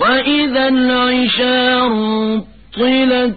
وإذا العشار طلت